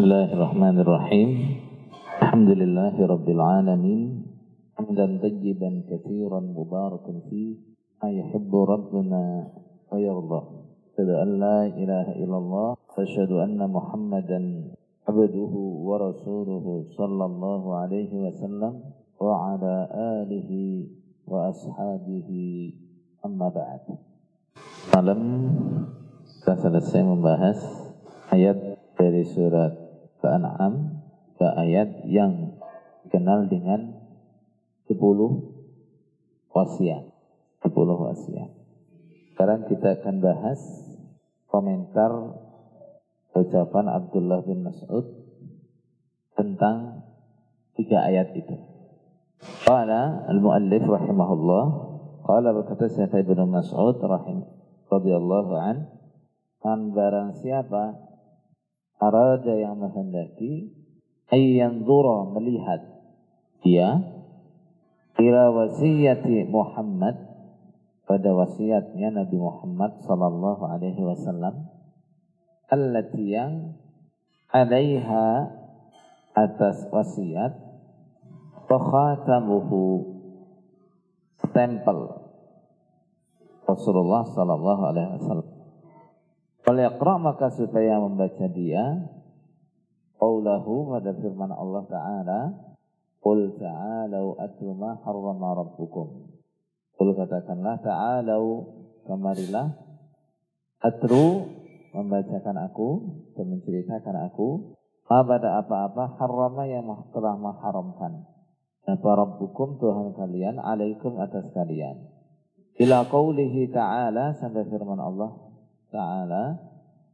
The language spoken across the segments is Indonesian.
بسم الله الرحمن الرحيم الحمد لله رب العالمين حمدا طيبا كثيرا مباركا فيه ما يحب ربنا ويرضى أشهد أن لا إله إلا الله وأشهد أن محمدا عبده ورسوله صلى الله عليه وسلم وعلى آله وأصحابه أما بعد Malam kita selesai membahas ayat dari surat Al-An'am ke ayat yang dikenal dengan 10 wasiat. 10 wasiat. Sekarang kita akan bahas komentar ucapan Abdullah bin Mas'ud tentang tiga ayat itu. Qala al-muallif rahimahullah qala berkata Syekh Ibnu Mas'ud rahim radhiyallahu an man barang siapa arada yang menghendaki ayyan dhura melihat dia ila wasiyati Muhammad pada wasiatnya Nabi Muhammad sallallahu alaihi wasallam allati yang alaiha atas wasiat fakhatamuhu stempel Rasulullah sallallahu alaihi wasallam Kalau yaqra maka supaya membaca dia qaulahu pada firman Allah taala Qul ta'alau atlu ma harrama rabbukum. Qul katakanlah ta'alau kemarilah atru membacakan aku dan menceritakan aku pada apa-apa harrama yang telah mengharamkan. Apa rabbukum Tuhan kalian alaikum atas kalian. Ila qaulihi ta'ala sampai firman Allah ta'ala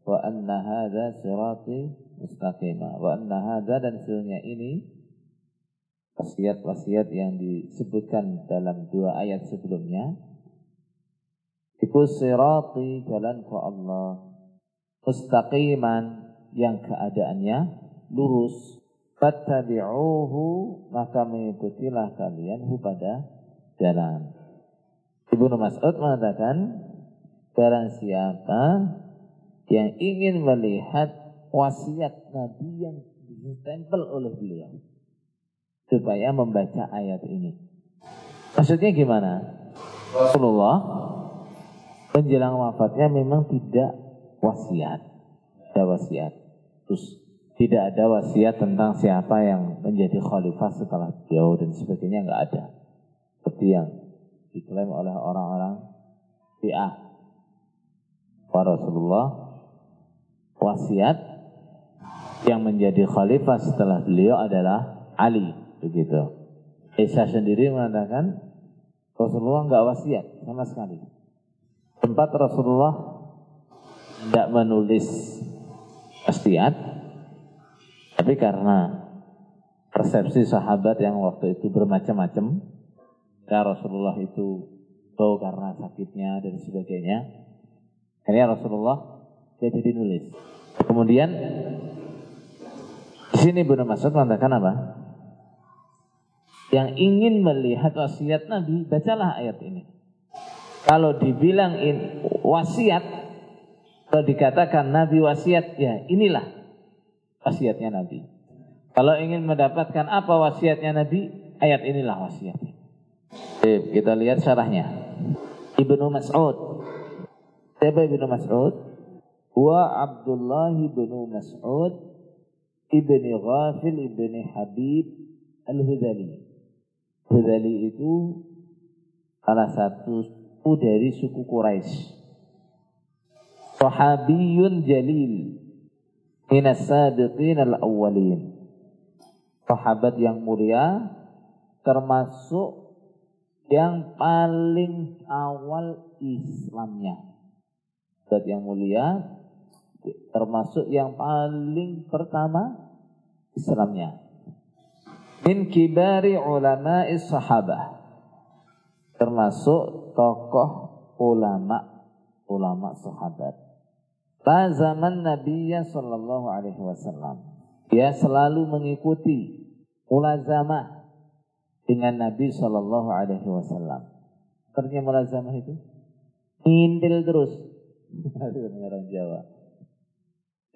wa anna hadza sirati mustaqima. Wa anna hadza dan sesungguhnya ini wasiat-wasiat yang disebutkan dalam dua ayat sebelumnya itu sirati jalan ke Allah mustaqiman yang keadaannya lurus. Fattabi'uhu maka mengikutilah kalian hu pada jalan. Ibnu Mas'ud mengatakan barang siapa yang ingin melihat wasiat Nabi yang ditempel oleh beliau supaya membaca ayat ini. Maksudnya gimana? Rasulullah menjelang wafatnya memang tidak wasiat. Ada wasiat. Terus tidak ada wasiat tentang siapa yang menjadi khalifah setelah beliau dan sebagainya nggak ada. Seperti yang diklaim oleh orang-orang Syiah. Wa Rasulullah wasiat yang menjadi khalifah setelah beliau adalah Ali begitu. Isa sendiri mengatakan Rasulullah nggak wasiat sama sekali. Tempat Rasulullah tidak menulis wasiat, tapi karena persepsi sahabat yang waktu itu bermacam-macam, ya Rasulullah itu bau karena sakitnya dan sebagainya. Akhirnya Rasulullah jadi dinulis. Kemudian di sini Ibnu Mas'ud mengatakan apa? yang ingin melihat wasiat Nabi, bacalah ayat ini. Kalau dibilang in, wasiat, kalau dikatakan Nabi wasiat, ya inilah wasiatnya Nabi. Kalau ingin mendapatkan apa wasiatnya Nabi, ayat inilah wasiatnya. Oke, kita lihat syarahnya. Ibnu Mas'ud. Siapa Ibnu Mas'ud? Wa Abdullah ibnu Mas'ud ibni Ghafil ibni Habib al-Hudali. Hudali itu salah satu suku dari suku Quraisy. Sahabiyun jalil minas sabiqin al-awwalin. Sahabat yang mulia termasuk yang paling awal Islamnya. Sahabat yang mulia termasuk yang paling pertama Islamnya. Min kibari ulama sahabah. Termasuk tokoh ulama ulama sahabat. Pada zaman Nabi sallallahu alaihi wasallam. Dia selalu mengikuti mulazamah dengan Nabi sallallahu alaihi wasallam. Artinya mulazamah itu ngintil terus orang Jawa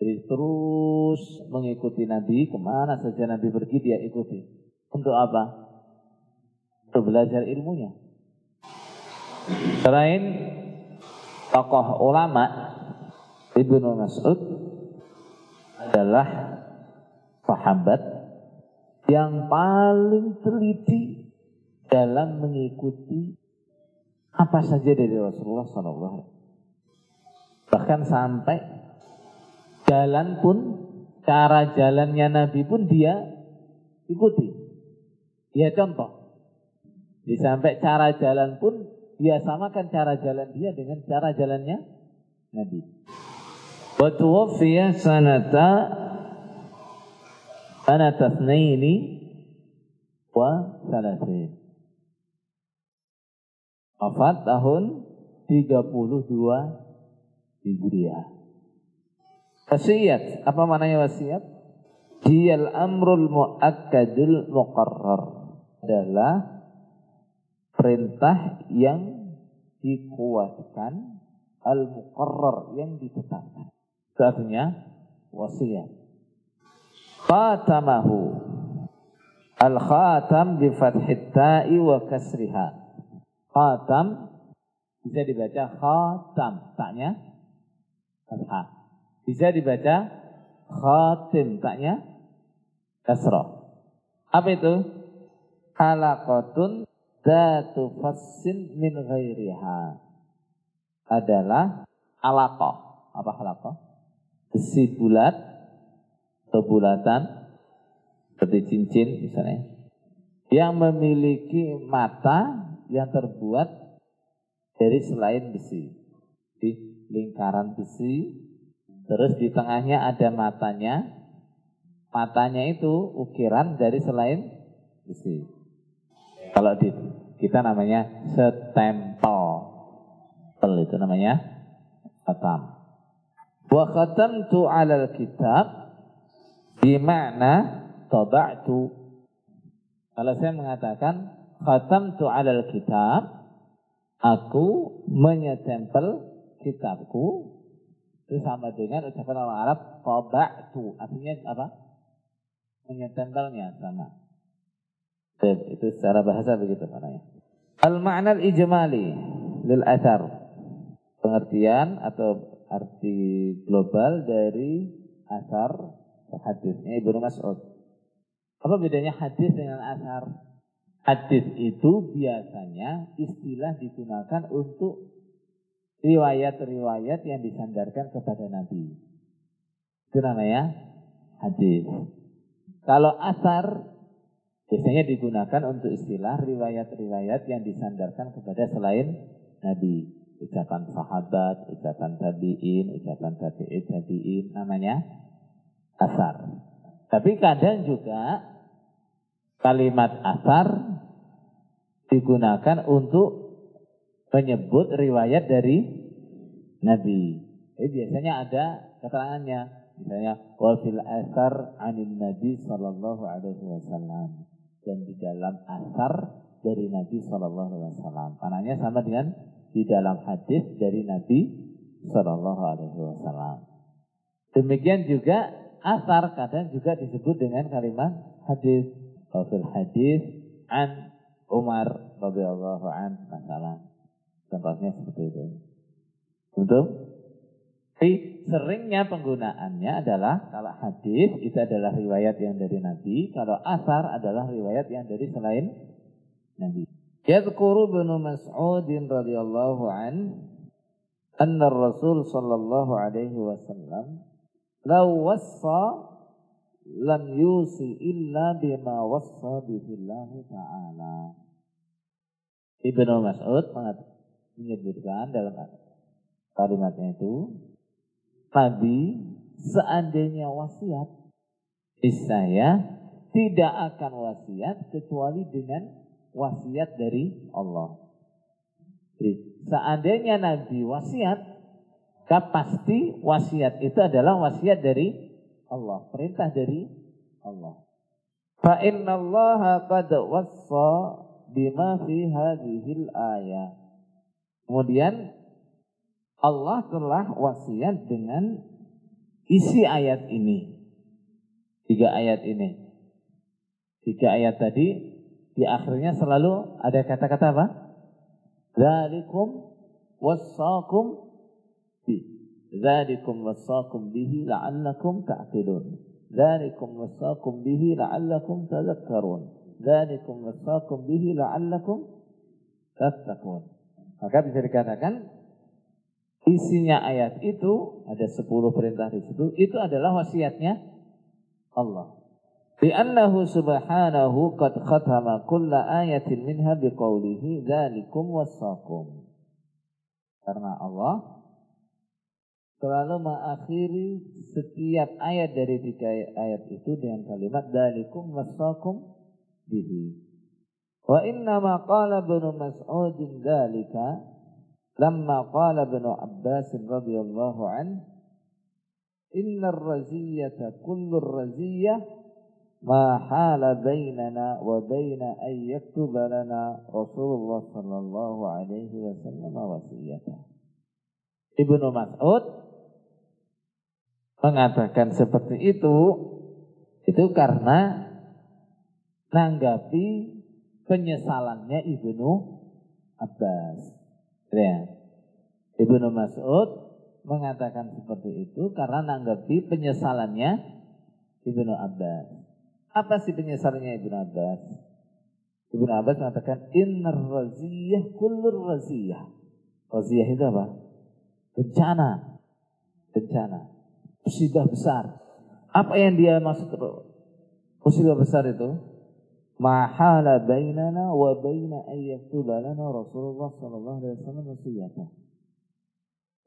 Jadi terus mengikuti Nabi, ke mana saja Nabi pergi dia ikuti. Untuk apa? Untuk belajar ilmunya. Selain tokoh ulama, Ibnu Mas'ud adalah sahabat yang paling teliti dalam mengikuti apa saja dari Rasulullah SAW. Bahkan sampai jalan pun, cara jalannya Nabi pun dia ikuti. Dia contoh. Di sampai cara jalan pun dia samakan cara jalan dia dengan cara jalannya Nabi. Wa tuwaffiya sanata sanata ini wa salasin. Wafat tahun 32 Hijriah. Wasiat, apa maknanya wasiat? Diyal amrul muakkadul muqarrar adalah perintah yang dikuatkan al muqarrar yang ditetapkan. Artinya wasiat. Khatamahu al khatam bi fathit ta'i wa kasriha. Khatam bisa dibaca khatam, taknya fathah. Bisa dibaca khatim taknya kasrah. Apa itu? Halaqatun datu fassin min ghairiha. Adalah alaqah. Apa halaqah? Besi bulat atau bulatan seperti cincin misalnya yang memiliki mata yang terbuat dari selain besi. Di lingkaran besi Terus di tengahnya ada matanya. Matanya itu ukiran dari selain besi. Kalau di kita namanya setempel. Pel itu namanya khatam. Wa khatamtu 'alal kitab bima'na taba'tu. Kalau saya mengatakan khatamtu 'alal kitab, aku menyetempel kitabku itu sama dengan ucapan orang Arab tu artinya apa? Menyetempelnya sama. Itu secara bahasa begitu maknanya. Al-ma'na al-ijmali lil athar. Pengertian atau arti global dari asar hadisnya Ibnu Mas'ud. Apa bedanya hadis dengan asar? Hadis itu biasanya istilah digunakan untuk riwayat-riwayat yang disandarkan kepada Nabi. Itu namanya hadis. Kalau asar biasanya digunakan untuk istilah riwayat-riwayat yang disandarkan kepada selain Nabi. Ucapan sahabat, ucapan tabi'in, ucapan tabi'in, tabi'in, namanya asar. Tapi kadang juga kalimat asar digunakan untuk menyebut riwayat dari Nabi. Jadi biasanya ada keterangannya. Misalnya, wa fil asar anin Nabi sallallahu alaihi wasallam. Dan di dalam asar dari Nabi sallallahu alaihi wasallam. Maknanya sama dengan di dalam hadis dari Nabi sallallahu alaihi wasallam. Demikian juga asar kadang juga disebut dengan kalimat hadis. Wa fil hadis an Umar radhiyallahu an masalah. Contohnya seperti itu. Untuk tapi seringnya penggunaannya adalah kalau hadis itu adalah riwayat yang dari Nabi, kalau asar adalah riwayat yang dari selain Nabi. Yadhkuru bin Mas'ud radhiyallahu an anna Rasul sallallahu alaihi wasallam law wassa lam yusi illa bima wassa bihi Allah taala. Ibnu Mas'ud mengatakan menyebutkan dalam kalimatnya itu Nabi seandainya wasiat saya tidak akan wasiat kecuali dengan wasiat dari Allah. Jadi, seandainya Nabi wasiat, pasti wasiat itu adalah wasiat dari Allah, perintah dari Allah. Fa inna qad wassa bima fi hadhil ayat. Kemudian Allah telah wasiat dengan isi ayat ini. Tiga ayat ini. Tiga ayat tadi di akhirnya selalu ada kata-kata apa? Zalikum wassakum bi. Zalikum wassakum bihi la'allakum ta'qilun. Zalikum wassakum bihi la'allakum tadhakkarun. Zalikum wassakum bihi la'allakum tattaqun. Maka bisa dikatakan isinya ayat itu ada 10 perintah di situ itu adalah wasiatnya Allah. Bi'annahu subhanahu qad khatama kulla ayatin minha biqaulihi dzalikum wasaqum. Karena Allah selalu mengakhiri setiap ayat dari tiga ayat itu dengan kalimat dzalikum wasaqum bihi. Wa inna ma qala Ibnu Mas'ud dzalika lamma qala Ibnu Abbas radhiyallahu anhu inna ar-raziyata kullu ar-raziyah ma hala bainana wa baina an yaktuba lana Rasulullah sallallahu alaihi wasallam wasiyata. Ibnu Mas'ud mengatakan seperti itu itu karena nanggapi penyesalannya Ibnu Abbas. Ya. Ibnu Mas'ud mengatakan seperti itu karena nanggapi penyesalannya Ibnu Abbas. Apa sih penyesalannya Ibnu Abbas? Ibnu Abbas mengatakan innar raziyah kullur raziyah. Raziyah itu apa? Bencana. Bencana. Musibah besar. Apa yang dia maksud musibah besar itu? Mahala bainana wa baina ayyaktuba lana Rasulullah sallallahu alaihi wasallam wasiyata.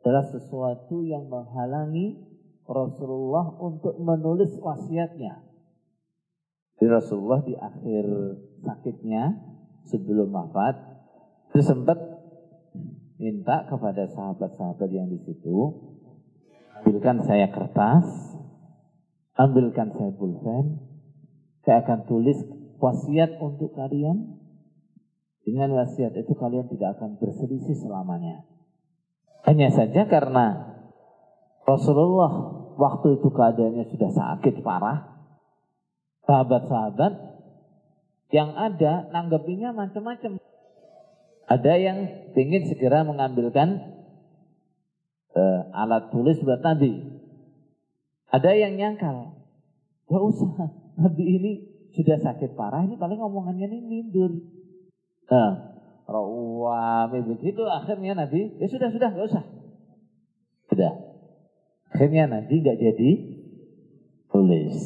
Adalah sesuatu yang menghalangi Rasulullah untuk menulis wasiatnya. Jadi Rasulullah di akhir sakitnya sebelum wafat itu sempat minta kepada sahabat-sahabat yang di situ ambilkan saya kertas, ambilkan saya pulpen, saya akan tulis wasiat untuk kalian. Dengan wasiat itu kalian tidak akan berselisih selamanya. Hanya saja karena Rasulullah waktu itu keadaannya sudah sakit parah, sahabat-sahabat yang ada nanggepinya macam-macam. Ada yang ingin segera mengambilkan uh, alat tulis buat Nabi. Ada yang nyangkal, gak usah, Nabi ini sudah sakit parah, ini paling ngomongannya ini lindur. Nah, rawami begitu akhirnya Nabi, ya sudah, sudah, gak usah. Sudah. Akhirnya Nabi gak jadi tulis.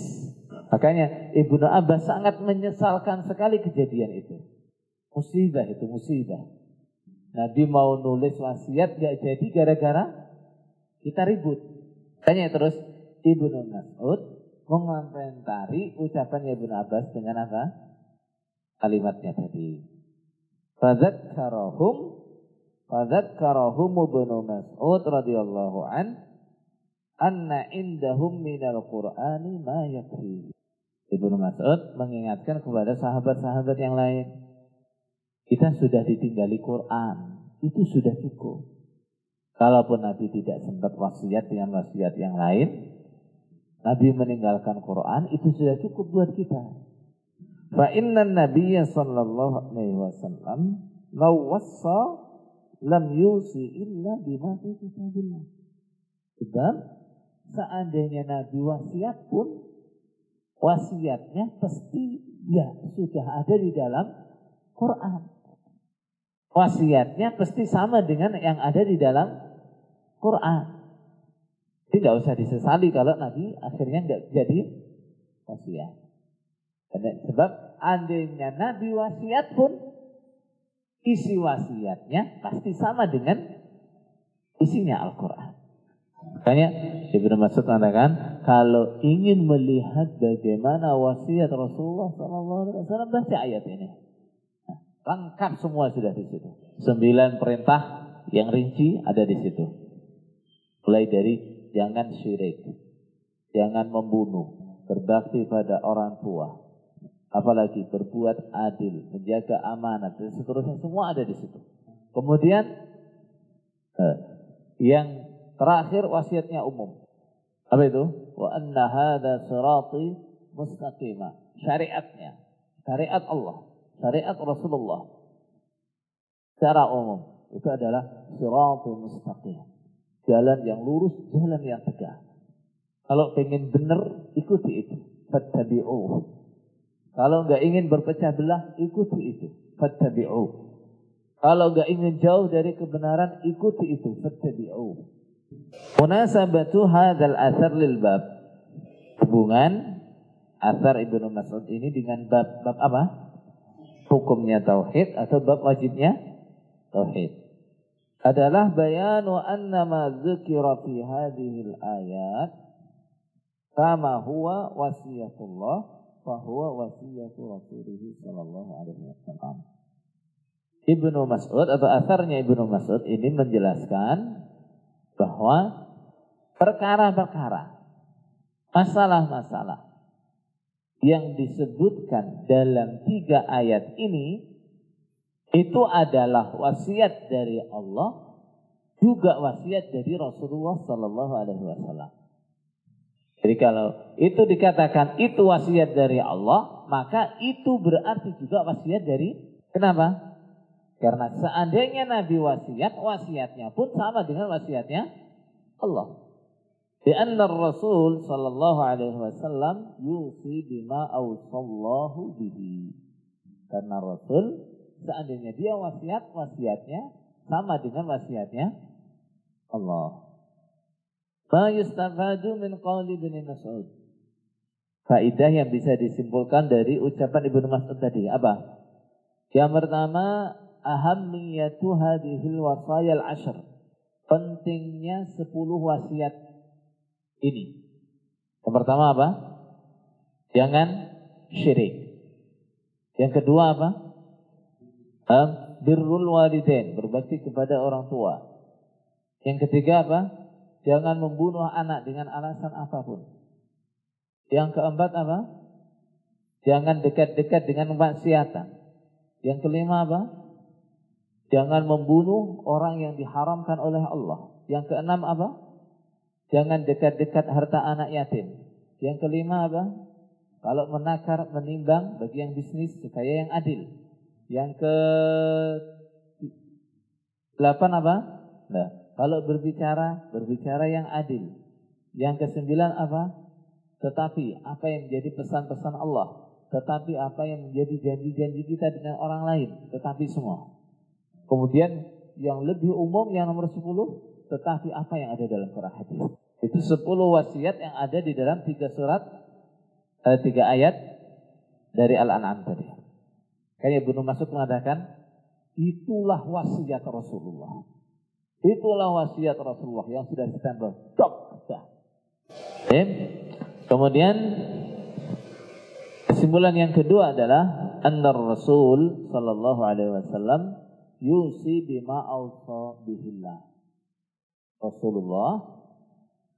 Makanya Ibnu Abbas sangat menyesalkan sekali kejadian itu. Musibah itu musibah. Nabi mau nulis wasiat gak jadi gara-gara kita ribut. Tanya terus Ibnu Mas'ud mengomentari ucapan Ibnu Abbas dengan apa? Kalimatnya tadi. Fadzakkarahum fadzakkarahum Ibnu Mas'ud radhiyallahu an anna indahum minal qur'ani ma yakfi. Ibnu Mas'ud mengingatkan kepada sahabat-sahabat yang lain. Kita sudah ditinggali Quran. Itu sudah cukup. Kalaupun Nabi tidak sempat wasiat dengan wasiat yang lain, Nabi meninggalkan Quran itu sudah cukup buat kita. Fa inna nabiyya sallallahu alaihi wasallam law wassa lam yusi illa bima fi kitabillah. Sebab seandainya Nabi wasiat pun wasiatnya pasti ya sudah ada di dalam Quran. Wasiatnya pasti sama dengan yang ada di dalam Quran. Tidak usah disesali kalau Nabi akhirnya nggak jadi wasiat. sebab andainya Nabi wasiat pun isi wasiatnya pasti sama dengan isinya Al-Quran. Makanya Ibnu Mas'ud mengatakan kalau ingin melihat bagaimana wasiat Rasulullah SAW baca ayat ini. Nah, lengkap semua sudah di situ. Sembilan perintah yang rinci ada di situ. Mulai dari jangan syirik, jangan membunuh, berbakti pada orang tua, apalagi berbuat adil, menjaga amanat dan seterusnya semua ada di situ. Kemudian eh, yang Terakhir wasiatnya umum. Apa itu? Wa anna hadha sirati mustaqimah. Syariatnya. Syariat Allah. Syariat Rasulullah. Secara umum. Itu adalah siratul mustaqim. Jalan yang lurus, jalan yang tegak. Kalau pengen benar, ikuti itu. Fattabi'uh. Kalau nggak ingin berpecah belah, ikuti itu. Fattabi'uh. Kalau nggak ingin jauh dari kebenaran, ikuti itu. Fattabi'uh. Munasabatu hadzal asar lil bab. Hubungan asar Ibnu Mas'ud ini dengan bab bab apa? Hukumnya tauhid atau bab wajibnya tauhid. Adalah bayanu anna ma dzukira fi hadhihi ayat kama huwa wasiyatullah fa huwa wasiyatu Rasulih sallallahu alaihi wasallam. Ibnu Mas'ud atau asarnya Ibnu Mas'ud ini menjelaskan bahwa perkara-perkara, masalah-masalah yang disebutkan dalam tiga ayat ini itu adalah wasiat dari Allah juga wasiat dari Rasulullah Sallallahu Alaihi Wasallam. Jadi kalau itu dikatakan itu wasiat dari Allah, maka itu berarti juga wasiat dari kenapa? Karena seandainya Nabi wasiat, wasiatnya pun sama dengan wasiatnya Allah. Anna Rasul sallallahu alaihi wasallam yusi bima awsallahu bihi. Karena Rasul seandainya dia wasiat, wasiatnya sama dengan wasiatnya Allah. Ma yustafadu min qawli bin Mas'ud. Faidah yang bisa disimpulkan dari ucapan Ibnu Mas'ud tadi apa? Yang pertama, ahammiyatu hadhil wasayal ashr. Pentingnya sepuluh wasiat ini. Yang pertama apa? Jangan syirik. Yang kedua apa? Um, birrul walidain, berbakti kepada orang tua. Yang ketiga apa? Jangan membunuh anak dengan alasan apa pun. Yang keempat apa? Jangan dekat-dekat dengan maksiatan. Yang kelima apa? Jangan membunuh orang yang diharamkan oleh Allah. Yang keenam apa? Jangan dekat-dekat harta anak yatim. Yang kelima apa? Kalau menakar, menimbang bagi yang bisnis supaya yang adil. Yang ke delapan apa? Nah, kalau berbicara, berbicara yang adil. Yang kesembilan apa? Tetapi apa yang menjadi pesan-pesan Allah. Tetapi apa yang menjadi janji-janji kita dengan orang lain. Tetapi semua. Kemudian yang lebih umum yang nomor 10, tetapi apa yang ada dalam Quran hadis. Itu 10 wasiat yang ada di dalam tiga surat, eh, tiga ayat dari Al-An'am tadi. Kayak Ibnu Mas'ud mengatakan, itulah wasiat Rasulullah. Itulah wasiat Rasulullah yang sudah. Dok. Okay. Kemudian kesimpulan yang kedua adalah anna Rasul sallallahu alaihi wasallam yusi bima awsa bihillah. Rasulullah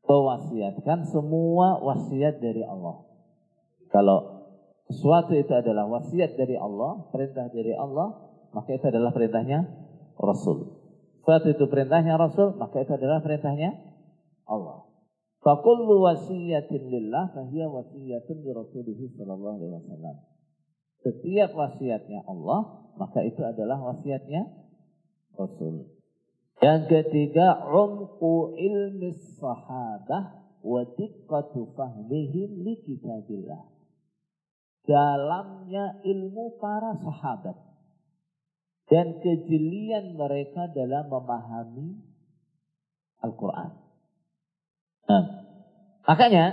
mewasiatkan semua wasiat dari Allah. Kalau sesuatu itu adalah wasiat dari Allah, perintah dari Allah, maka itu adalah perintahnya Rasul. Sesuatu itu perintahnya Rasul, maka itu adalah perintahnya Allah. Fakullu wasiyatin lillah fahiya wasiyatun li Rasulih sallallahu alaihi wasallam. Setiap wasiatnya Allah, maka itu adalah wasiatnya Rasul. Yang ketiga, umku ilmi sahabah wa diqqatu fahmihim li kitabillah. Dalamnya ilmu para sahabat dan kejelian mereka dalam memahami Al-Quran. Nah, makanya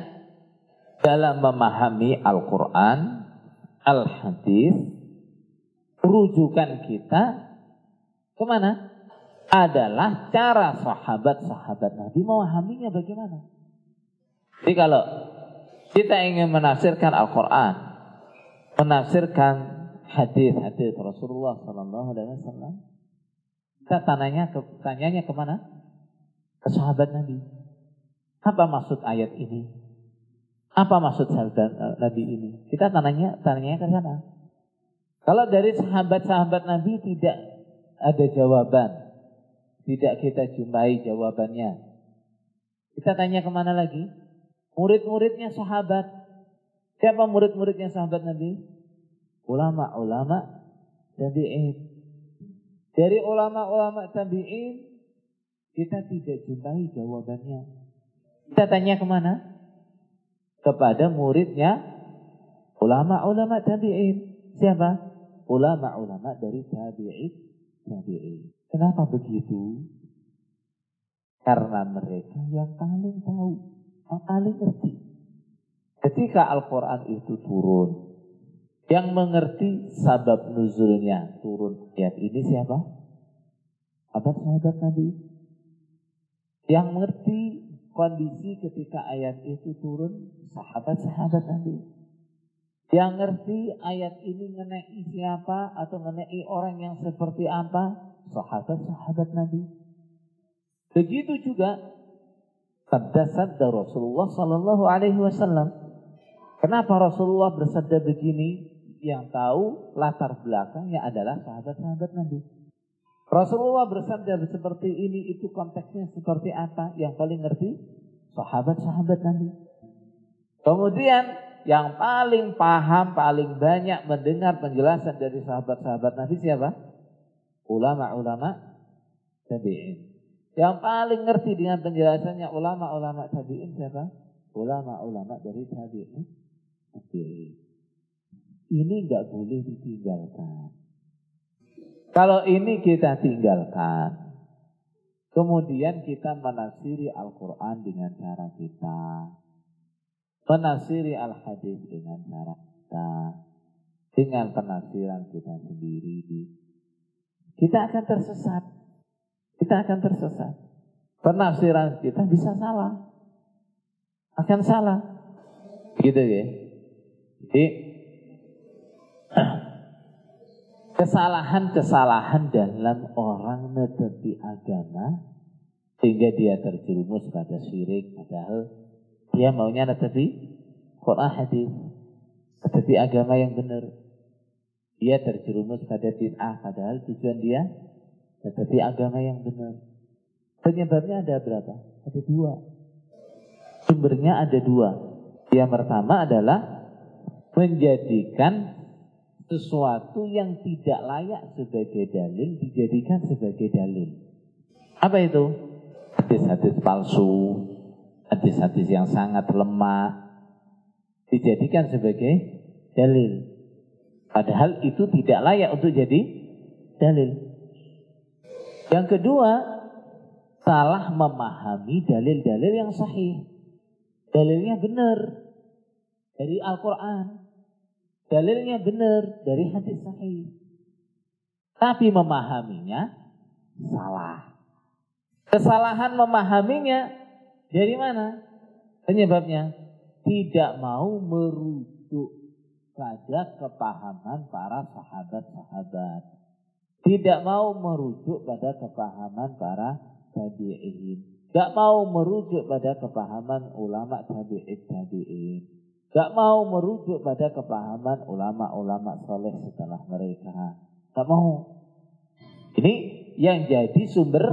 dalam memahami Al-Quran, Al-Hadis, rujukan kita ke mana? Adalah cara sahabat-sahabat Nabi memahaminya bagaimana. Jadi kalau kita ingin menafsirkan Al-Quran, menafsirkan hadis-hadis Rasulullah Sallallahu Alaihi Wasallam, kita tanyanya ke, tanyanya ke mana? Ke sahabat Nabi. Apa maksud ayat ini? Apa maksud sahabat Nabi ini? Kita tanyanya, tanyanya ke sana. Kalau dari sahabat-sahabat Nabi tidak ada jawaban, tidak kita jumpai jawabannya. Kita tanya ke mana lagi? Murid-muridnya sahabat. Siapa murid-muridnya sahabat Nabi? Ulama-ulama tabi'in. Dari ulama-ulama tabi'in kita tidak jumpai jawabannya. Kita tanya ke mana? Kepada muridnya ulama-ulama tabi'in. Siapa? Ulama-ulama dari tabi'in. Tabi'in. Kenapa begitu? Karena mereka yang paling tahu, yang paling ngerti. Ketika Al-Quran itu turun, yang mengerti sabab nuzulnya turun ayat ini siapa? Apa sahabat Nabi? Yang mengerti kondisi ketika ayat itu turun, sahabat-sahabat Nabi. Yang ngerti ayat ini mengenai siapa atau mengenai orang yang seperti apa, sahabat-sahabat Nabi. Begitu juga sabda sabda Rasulullah Sallallahu Alaihi Wasallam. Kenapa Rasulullah bersabda begini? Yang tahu latar belakangnya adalah sahabat-sahabat Nabi. Rasulullah bersabda seperti ini itu konteksnya seperti apa? Yang paling ngerti sahabat-sahabat Nabi. Kemudian yang paling paham, paling banyak mendengar penjelasan dari sahabat-sahabat Nabi siapa? Ulama-ulama tabi'in. Yang paling ngerti dengan penjelasannya ulama-ulama tabi'in siapa? Ulama-ulama dari tabi'in. Ini nggak boleh ditinggalkan. Kalau ini kita tinggalkan, kemudian kita menafsiri Al-Quran dengan cara kita, menafsiri Al-Hadis dengan cara kita, dengan penafsiran kita sendiri, kita akan tersesat. Kita akan tersesat. Penafsiran kita bisa salah. Akan salah. Gitu ya. Jadi kesalahan-kesalahan dalam orang menepi agama sehingga dia terjerumus pada syirik padahal dia maunya netepi Quran hadis. Netepi agama yang benar. Dia terjerumus pada bid'ah padahal tujuan dia netepi agama yang benar. Penyebabnya ada berapa? Ada dua. Sumbernya ada dua. Yang pertama adalah menjadikan sesuatu yang tidak layak sebagai dalil dijadikan sebagai dalil. Apa itu? Hadis-hadis palsu, hadis-hadis yang sangat lemah dijadikan sebagai dalil. Padahal itu tidak layak untuk jadi dalil. Yang kedua, salah memahami dalil-dalil yang sahih. Dalilnya benar dari Al-Quran. Dalilnya benar dari hadis sahih. Tapi memahaminya salah. Kesalahan memahaminya dari mana? Penyebabnya tidak mau merujuk pada kepahaman para sahabat-sahabat. Tidak mau merujuk pada kepahaman para tabi'in. Gak mau merujuk pada kepahaman ulama tabi'in tabi'in. Gak mau merujuk pada kepahaman ulama-ulama soleh setelah mereka. Gak mau. Ini yang jadi sumber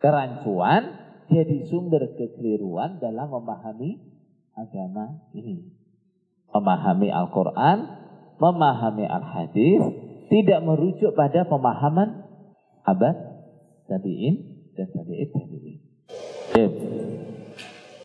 kerancuan, jadi sumber kekeliruan dalam memahami agama ini. Memahami Al-Quran, memahami Al-Hadis, tidak merujuk pada pemahaman abad tabi'in dan tabi'in tabi'in.